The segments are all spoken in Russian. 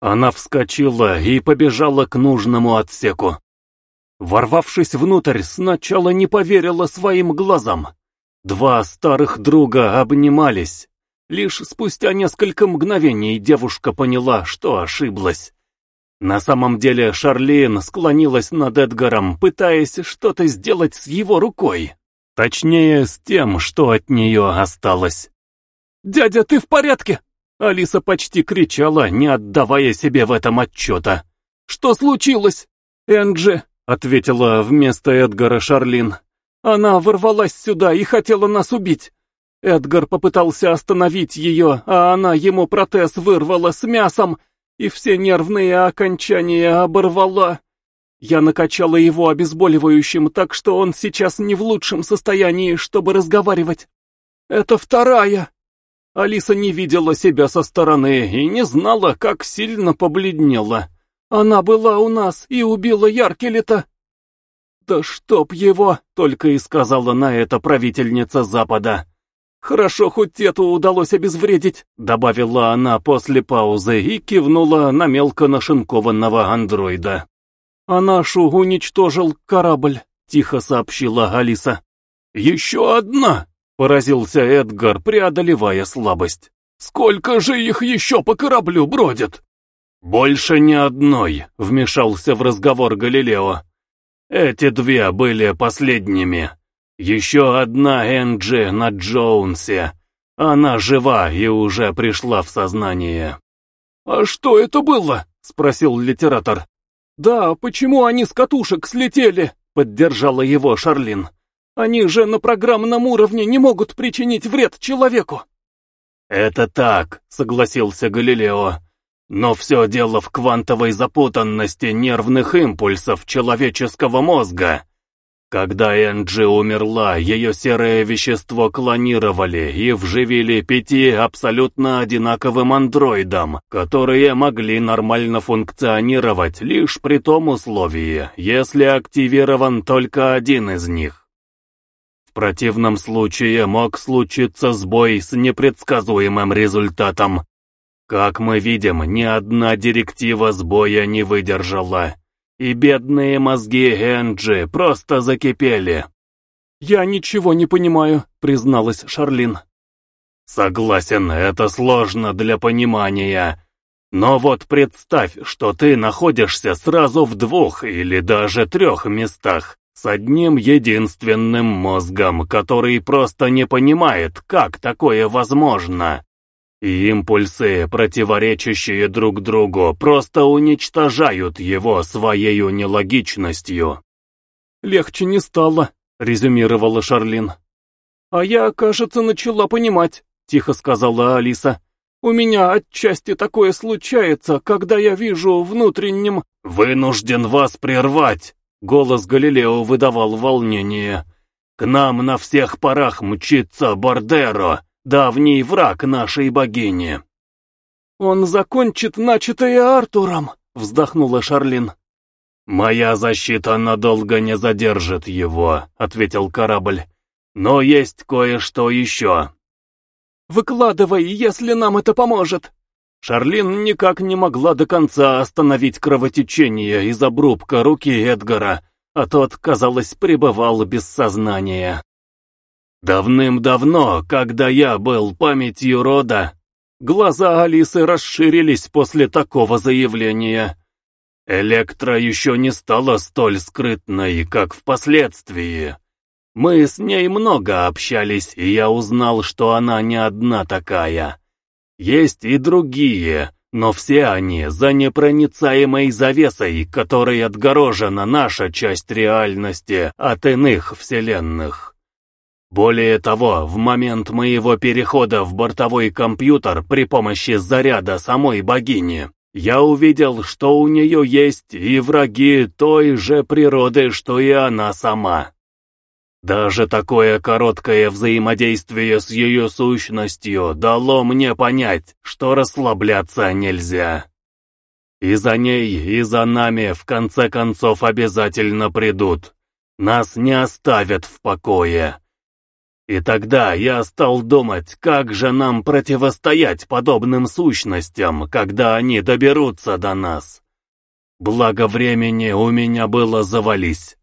Она вскочила и побежала к нужному отсеку. Ворвавшись внутрь, сначала не поверила своим глазам. Два старых друга обнимались. Лишь спустя несколько мгновений девушка поняла, что ошиблась. На самом деле Шарлин склонилась над Эдгаром, пытаясь что-то сделать с его рукой. Точнее, с тем, что от нее осталось. «Дядя, ты в порядке?» Алиса почти кричала, не отдавая себе в этом отчета. «Что случилось?» «Энджи», — ответила вместо Эдгара Шарлин. «Она ворвалась сюда и хотела нас убить. Эдгар попытался остановить ее, а она ему протез вырвала с мясом и все нервные окончания оборвала. Я накачала его обезболивающим, так что он сейчас не в лучшем состоянии, чтобы разговаривать. Это вторая. Алиса не видела себя со стороны и не знала, как сильно побледнела. Она была у нас и убила Яркелета. «Да чтоб его!» — только и сказала на это правительница Запада. «Хорошо, хоть эту удалось обезвредить», — добавила она после паузы и кивнула на мелко нашинкованного андроида. «А нашу уничтожил корабль», — тихо сообщила Алиса. «Еще одна!» — поразился Эдгар, преодолевая слабость. «Сколько же их еще по кораблю бродят?» «Больше ни одной», — вмешался в разговор Галилео. «Эти две были последними. Еще одна Энджи на Джоунсе. Она жива и уже пришла в сознание». «А что это было?» — спросил литератор. «Да, почему они с катушек слетели?» — поддержала его Шарлин. «Они же на программном уровне не могут причинить вред человеку». «Это так», — согласился Галилео. «Но все дело в квантовой запутанности нервных импульсов человеческого мозга. Когда Энджи умерла, ее серое вещество клонировали и вживили пяти абсолютно одинаковым андроидам, которые могли нормально функционировать лишь при том условии, если активирован только один из них. В противном случае мог случиться сбой с непредсказуемым результатом. Как мы видим, ни одна директива сбоя не выдержала и бедные мозги Энджи просто закипели. «Я ничего не понимаю», — призналась Шарлин. «Согласен, это сложно для понимания. Но вот представь, что ты находишься сразу в двух или даже трех местах, с одним единственным мозгом, который просто не понимает, как такое возможно. И импульсы, противоречащие друг другу, просто уничтожают его своей нелогичностью. «Легче не стало», — резюмировала Шарлин. «А я, кажется, начала понимать», — тихо сказала Алиса. «У меня отчасти такое случается, когда я вижу внутренним...» «Вынужден вас прервать», — голос Галилео выдавал волнение. «К нам на всех парах мчится Бордеро, давний враг нашей богини». «Он закончит начатое Артуром», — вздохнула Шарлин. «Моя защита надолго не задержит его», — ответил корабль. «Но есть кое-что еще». «Выкладывай, если нам это поможет». Шарлин никак не могла до конца остановить кровотечение из обрубка руки Эдгара, а тот, казалось, пребывал без сознания. Давным-давно, когда я был памятью рода, глаза Алисы расширились после такого заявления. Электра еще не стала столь скрытной, как впоследствии. Мы с ней много общались, и я узнал, что она не одна такая. Есть и другие, но все они за непроницаемой завесой, которой отгорожена наша часть реальности от иных вселенных. Более того, в момент моего перехода в бортовой компьютер при помощи заряда самой богини, я увидел, что у нее есть и враги той же природы, что и она сама. Даже такое короткое взаимодействие с ее сущностью дало мне понять, что расслабляться нельзя. И за ней, и за нами в конце концов обязательно придут. Нас не оставят в покое. И тогда я стал думать, как же нам противостоять подобным сущностям, когда они доберутся до нас. Благо времени у меня было завались.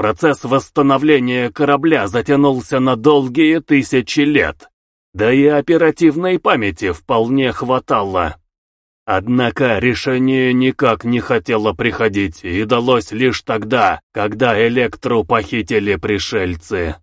Процесс восстановления корабля затянулся на долгие тысячи лет, да и оперативной памяти вполне хватало. Однако решение никак не хотело приходить и далось лишь тогда, когда Электру похитили пришельцы.